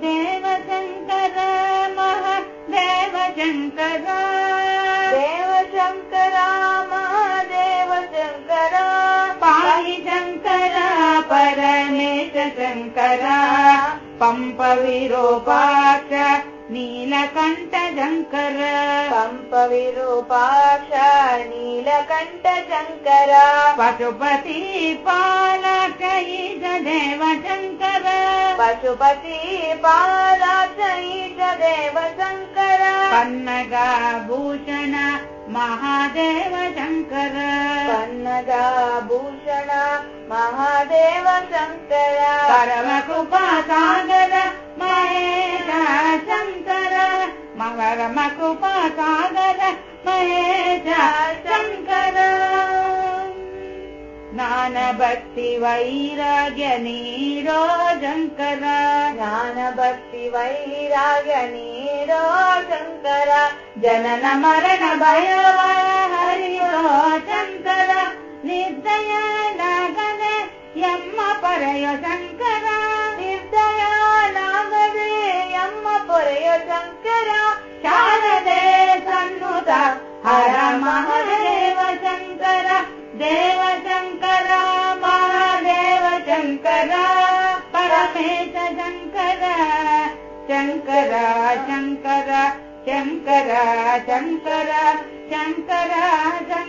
देव शङ्कर महादेव शङ्कर देव शङ्कर महादेव शङ्कर पाहि शङ्कर परमेश शङ्कर पम्पविरूपाक्ष नीलकण्ठ शङ्कर पम्पविरूपाक्ष नीलकण्ठ शङ्कर पशुपति पालक देव पशुपति पालक देव शङ्कर पन्नगाभूषण महादेव शङ्कर पन्नगाभूषण महादेव शङ्कर परमकृपासागर महेश शङ्कर मकरमकृपासागर महेश शङ्कर ज्ञानभक्ति वैराग्य नीरो शङ्कर ज्ञानभक्ति वैराग्य नीरो शङ्कर जनन मरण भय हरियो शङ्कर निर्दय नागने यम्म परय शङ्कर निर्दय नागने यम्म परय शङ्कर शारदे सन्नुत हर महादेव शङ्कर देव शङ्कर महादेव शङ्कर शङ्कर शङ्कर शङ्कर शङ्कर शङ्कर शङ्कर